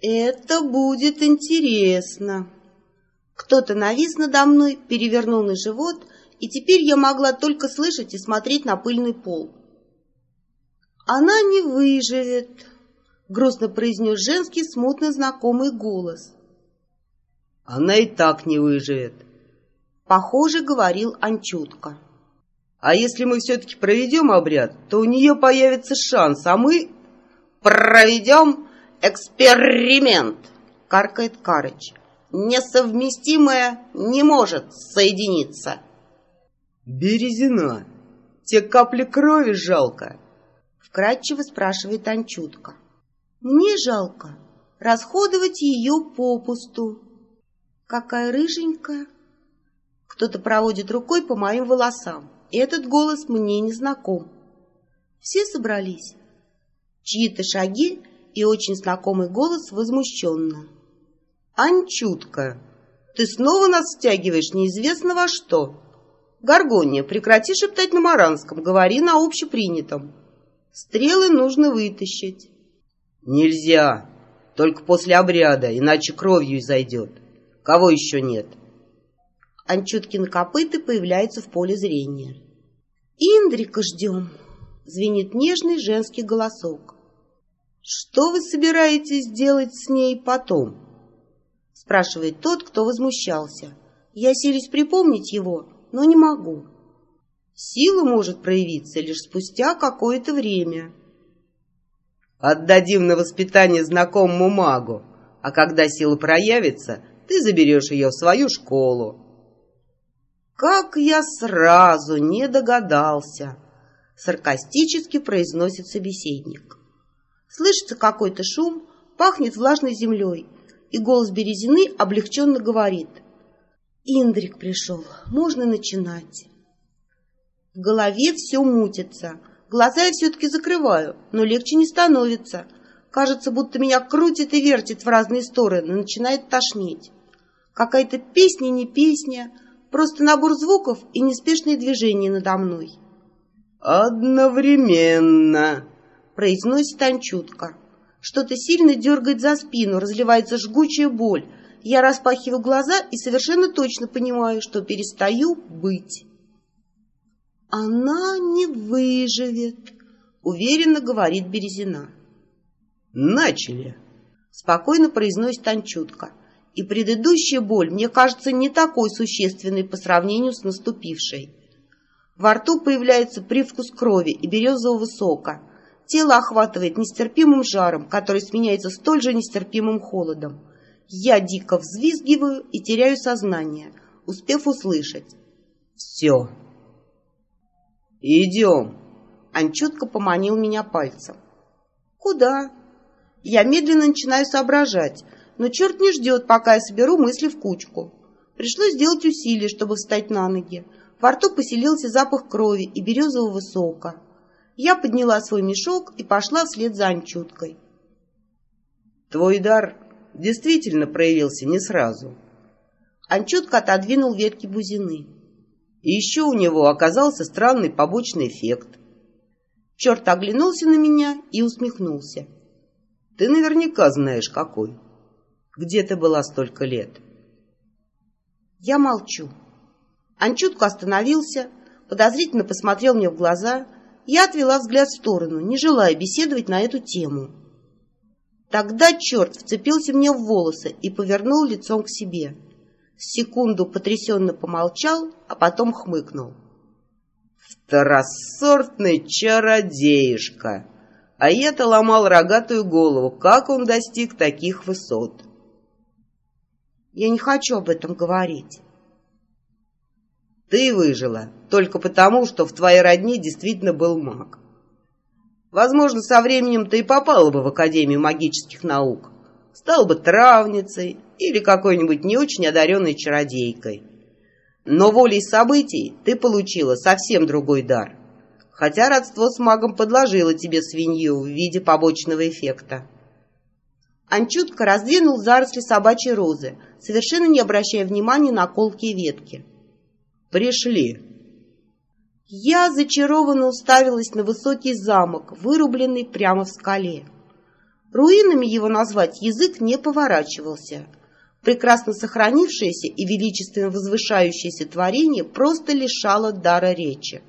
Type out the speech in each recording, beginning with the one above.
Это будет интересно. Кто-то навис надо мной, перевернул на живот, и теперь я могла только слышать и смотреть на пыльный пол. Она не выживет, грустно произнес женский смутно знакомый голос. Она и так не выживет, похоже, говорил Анчутка. А если мы все-таки проведем обряд, то у нее появится шанс, а мы проведем эксперимент, каркает Карыч. Несовместимое не может соединиться. Березина, те капли крови жалко, вкратчиво спрашивает Анчутка. Мне жалко расходовать ее попусту. Какая рыженькая. Кто-то проводит рукой по моим волосам. Этот голос мне не знаком. Все собрались. Чьи-то шаги и очень знакомый голос возмущенно. «Анчутка, ты снова нас стягиваешь неизвестно во что. Горгония, прекрати шептать на маранском, говори на общепринятом. Стрелы нужно вытащить». «Нельзя, только после обряда, иначе кровью изойдет. Кого еще нет?» Анчуткин копыты появляются в поле зрения. «Индрика ждем!» — звенит нежный женский голосок. «Что вы собираетесь делать с ней потом?» — спрашивает тот, кто возмущался. Я силюсь припомнить его, но не могу. Сила может проявиться лишь спустя какое-то время. «Отдадим на воспитание знакомому магу, а когда сила проявится, ты заберешь ее в свою школу», «Как я сразу не догадался!» — саркастически произносит собеседник. Слышится какой-то шум, пахнет влажной землей, и голос Березины облегченно говорит. «Индрик пришел, можно начинать». В голове все мутится, глаза я все-таки закрываю, но легче не становится. Кажется, будто меня крутит и вертит в разные стороны, начинает тошнить. Какая-то песня не песня — Просто набор звуков и неспешные движения надо мной. «Одновременно!» — произносит Анчутка. Что-то сильно дергает за спину, разливается жгучая боль. Я распахиваю глаза и совершенно точно понимаю, что перестаю быть. «Она не выживет», — уверенно говорит Березина. «Начали», — спокойно произносит Анчутка и предыдущая боль мне кажется не такой существенной по сравнению с наступившей. Во рту появляется привкус крови и березового сока. Тело охватывает нестерпимым жаром, который сменяется столь же нестерпимым холодом. Я дико взвизгиваю и теряю сознание, успев услышать. «Все». «Идем». Анчутка поманил меня пальцем. «Куда?» Я медленно начинаю соображать, но черт не ждет, пока я соберу мысли в кучку. Пришлось сделать усилие, чтобы встать на ноги. Во рту поселился запах крови и березового сока. Я подняла свой мешок и пошла вслед за Анчуткой. «Твой дар действительно проявился не сразу». Анчутка отодвинул ветки бузины. И еще у него оказался странный побочный эффект. Черт оглянулся на меня и усмехнулся. «Ты наверняка знаешь, какой». Где ты была столько лет? Я молчу. Анчутку остановился, подозрительно посмотрел мне в глаза. Я отвела взгляд в сторону, не желая беседовать на эту тему. Тогда черт вцепился мне в волосы и повернул лицом к себе. Секунду потрясенно помолчал, а потом хмыкнул. «Второсортный чародеишка!» А я-то ломал рогатую голову, как он достиг таких высот. Я не хочу об этом говорить. Ты выжила только потому, что в твоей родне действительно был маг. Возможно, со временем ты и попала бы в Академию магических наук. Стала бы травницей или какой-нибудь не очень одаренной чародейкой. Но волей событий ты получила совсем другой дар. Хотя родство с магом подложило тебе свинью в виде побочного эффекта. Анчутка раздвинул заросли собачьей розы, совершенно не обращая внимания на колкие ветки. «Пришли!» Я зачарованно уставилась на высокий замок, вырубленный прямо в скале. Руинами его назвать язык не поворачивался. Прекрасно сохранившееся и величественно возвышающееся творение просто лишало дара речи.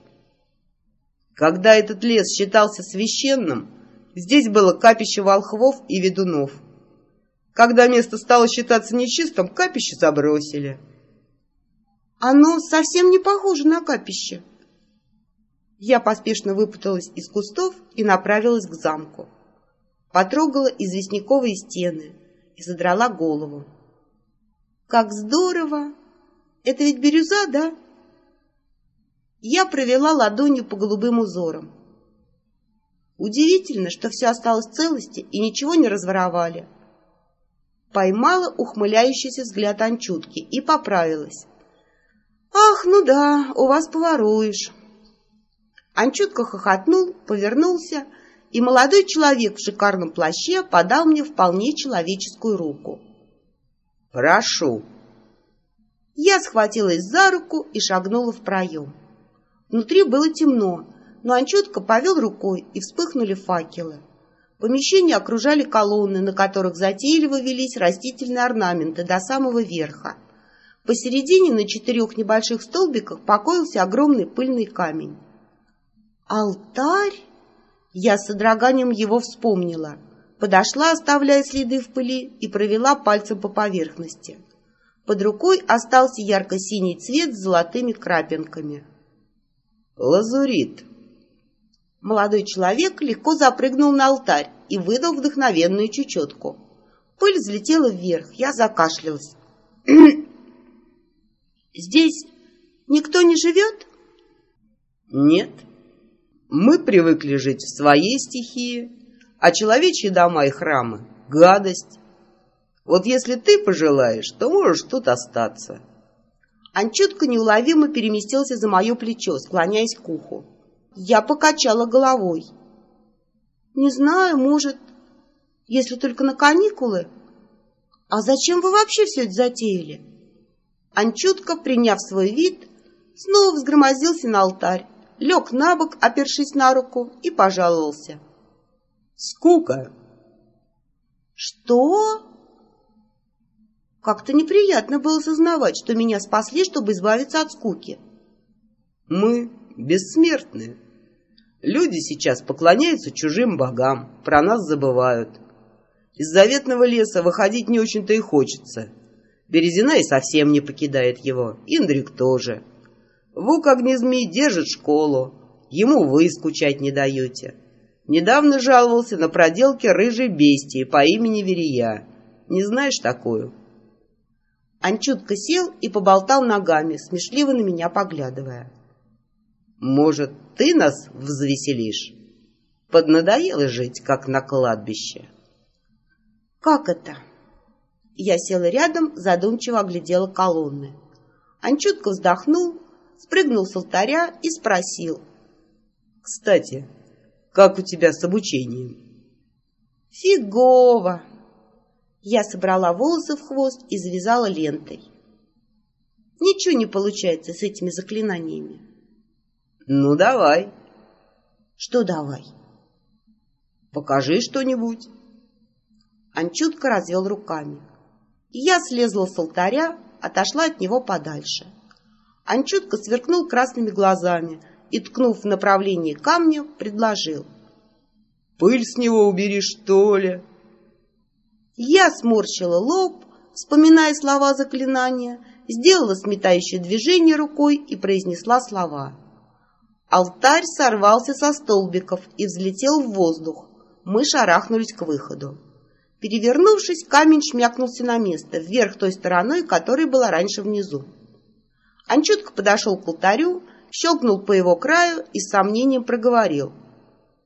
Когда этот лес считался священным, здесь было капище волхвов и ведунов. Когда место стало считаться нечистым, капище забросили. Оно совсем не похоже на капище. Я поспешно выпуталась из кустов и направилась к замку. Потрогала известняковые стены и задрала голову. Как здорово! Это ведь бирюза, да? Я провела ладонью по голубым узорам. Удивительно, что все осталось в целости и ничего не разворовали. Поймала ухмыляющийся взгляд Анчутки и поправилась. «Ах, ну да, у вас поворуешь». Анчутка хохотнул, повернулся, и молодой человек в шикарном плаще подал мне вполне человеческую руку. «Прошу». Я схватилась за руку и шагнула в проем. Внутри было темно, но Анчутка повел рукой, и вспыхнули факелы. Помещение окружали колонны, на которых затейливо велись растительные орнаменты до самого верха. Посередине на четырех небольших столбиках покоился огромный пыльный камень. «Алтарь?» Я с содроганием его вспомнила. Подошла, оставляя следы в пыли, и провела пальцем по поверхности. Под рукой остался ярко-синий цвет с золотыми крапинками. «Лазурит!» Молодой человек легко запрыгнул на алтарь и выдал вдохновенную чечетку. Пыль взлетела вверх, я закашлялась. «Здесь никто не живет?» «Нет. Мы привыкли жить в своей стихии, а человечьи дома и храмы — гадость. Вот если ты пожелаешь, то можешь тут остаться». Анчутка неуловимо переместился за мое плечо, склоняясь к уху. Я покачала головой. «Не знаю, может, если только на каникулы. А зачем вы вообще все это затеяли?» Анчутка, приняв свой вид, снова взгромозился на алтарь, лег на бок, опершись на руку, и пожаловался. «Скука!» «Что?» Как-то неприятно было сознавать, что меня спасли, чтобы избавиться от скуки. «Мы бессмертны. Люди сейчас поклоняются чужим богам, про нас забывают. Из заветного леса выходить не очень-то и хочется. Березина и совсем не покидает его, Индрик тоже. Вук огнезмей держит школу, ему вы скучать не даете. Недавно жаловался на проделки рыжей бестии по имени Верия. Не знаешь такую?» Анчутка сел и поболтал ногами, смешливо на меня поглядывая. «Может, ты нас взвеселишь? Поднадоело жить, как на кладбище». «Как это?» Я села рядом, задумчиво оглядела колонны. Анчутка вздохнул, спрыгнул с алтаря и спросил. «Кстати, как у тебя с обучением?» «Фигово!» Я собрала волосы в хвост и завязала лентой. Ничего не получается с этими заклинаниями. Ну, давай. Что давай? Покажи что-нибудь. Анчутка развел руками. Я слезла с алтаря, отошла от него подальше. Анчутка сверкнул красными глазами и, ткнув в направлении камня, предложил. «Пыль с него убери, что ли?» Я сморщила лоб, вспоминая слова заклинания, сделала сметающее движение рукой и произнесла слова. Алтарь сорвался со столбиков и взлетел в воздух. Мы шарахнулись к выходу. Перевернувшись, камень шмякнулся на место, вверх той стороной, которая была раньше внизу. Анчутка подошел к алтарю, щелкнул по его краю и с сомнением проговорил —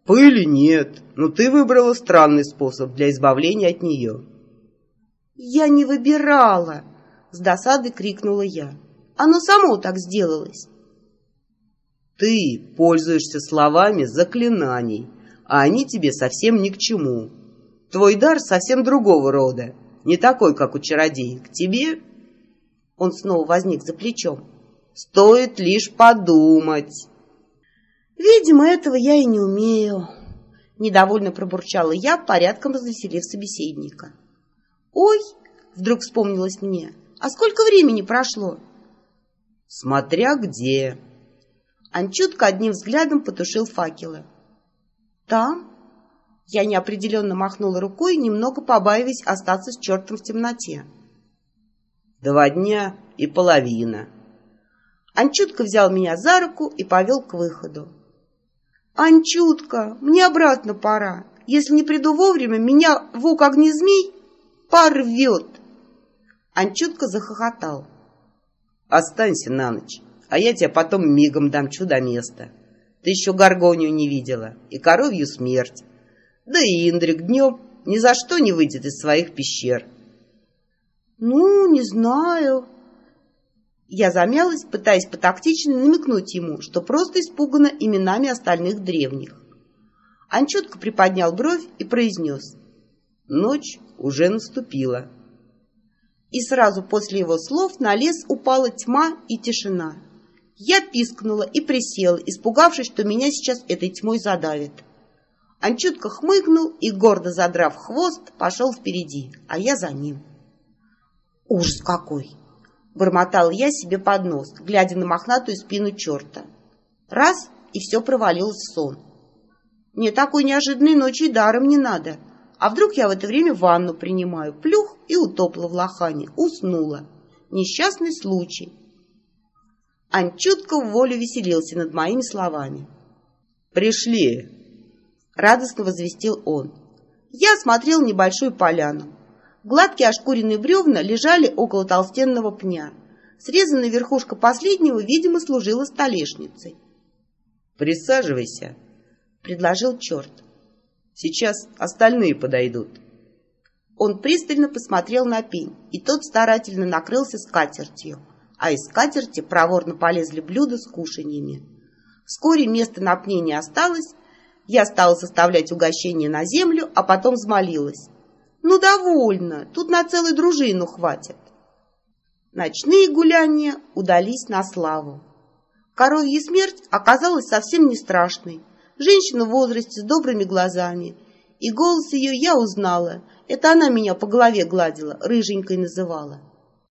Пыли нет, но ты выбрала странный способ для избавления от нее. Я не выбирала, с досадой крикнула я. Оно само так сделалось. Ты пользуешься словами заклинаний, а они тебе совсем ни к чему. Твой дар совсем другого рода, не такой, как у чародеек. Тебе... Он снова возник за плечом. Стоит лишь подумать. Видимо, этого я и не умею. Недовольно пробурчала я, порядком развеселив собеседника. «Ой!» — вдруг вспомнилось мне. «А сколько времени прошло?» «Смотря где!» Анчутка одним взглядом потушил факелы. «Там?» Я неопределенно махнула рукой, немного побаиваясь остаться с чертом в темноте. «Два дня и половина». Анчутка взял меня за руку и повел к выходу. «Анчутка, мне обратно пора. Если не приду вовремя, меня в огнезмей порвет!» Анчутка захохотал. «Останься на ночь, а я тебя потом мигом дамчу до места. Ты еще горгонию не видела и коровью смерть. Да и Индрик днем ни за что не выйдет из своих пещер». «Ну, не знаю», я замялась, пытаясь потактично намекнуть ему, что просто испугана именами остальных древних. Он четко приподнял бровь и произнес. Ночь уже наступила. И сразу после его слов на лес упала тьма и тишина. Я пискнула и присела, испугавшись, что меня сейчас этой тьмой задавит. Он чутко хмыкнул и, гордо задрав хвост, пошел впереди, а я за ним. Ужас какой! Бормотал я себе под нос, глядя на мохнатую спину черта. Раз, и все провалилось в сон. Мне такой неожиданной ночи даром не надо. А вдруг я в это время ванну принимаю, плюх и утопла в лохане, уснула. Несчастный случай. Ань чутко в волю веселился над моими словами. «Пришли!» — радостно возвестил он. Я осмотрел небольшую поляну. Гладкие ошкуренные бревна лежали около толстенного пня. Срезанная верхушка последнего, видимо, служила столешницей. «Присаживайся», — предложил черт. «Сейчас остальные подойдут». Он пристально посмотрел на пень, и тот старательно накрылся скатертью, а из скатерти проворно полезли блюда с кушаньями. Вскоре места на пне не осталось, я стала составлять угощение на землю, а потом взмолилась. Ну, довольно, тут на целую дружину хватит. Ночные гуляния удались на славу. Коровья смерть оказалась совсем не страшной. Женщина в возрасте с добрыми глазами. И голос ее я узнала. Это она меня по голове гладила, рыженькой называла.